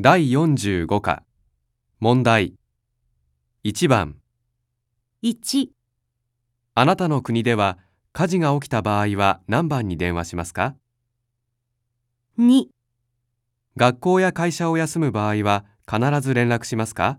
第45課。問題。1番。1、あなたの国では火事が起きた場合は何番に電話しますか？2、学校や会社を休む場合は必ず連絡しますか？